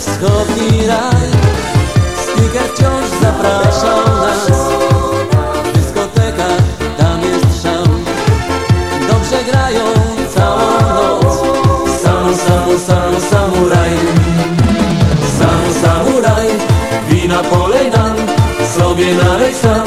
wschodni raj. Sticker wciąż zapraszał nas. W dyskotekach tam jest szał. Dobrze grają całą noc. Sam, sam, sam, samuraj. Sam samuraj Wina polej nam Sobie nalej sam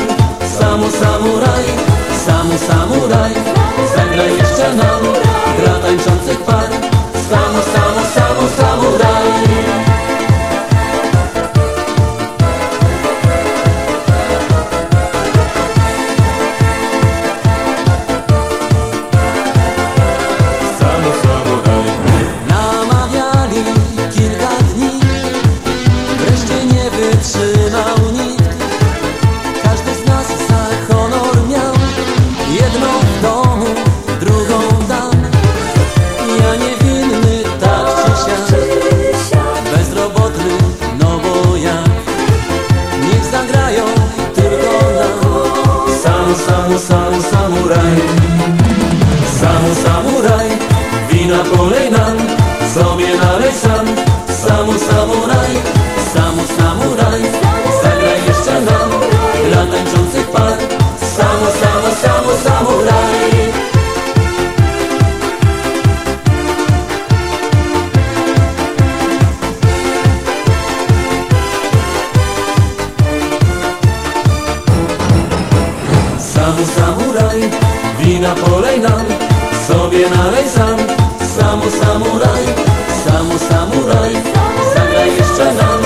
samuraj Samo samuraj Wina polej nam Sobie nalej sam Samu samuraj, samu samuraj Zagraj jeszcze nam Dla tańczących par Samu, samu, samu samuraj Wina polej nam, sobie nalej sam. Samo samuraj, samo samuraj Zagraj jeszcze nam.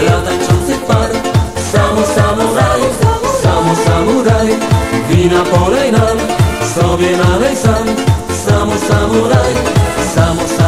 Dla tańczących par Samo samuraj, samo samuraj. Wina polej nam, sobie nalej sam. Samo samuraj, samo samuraj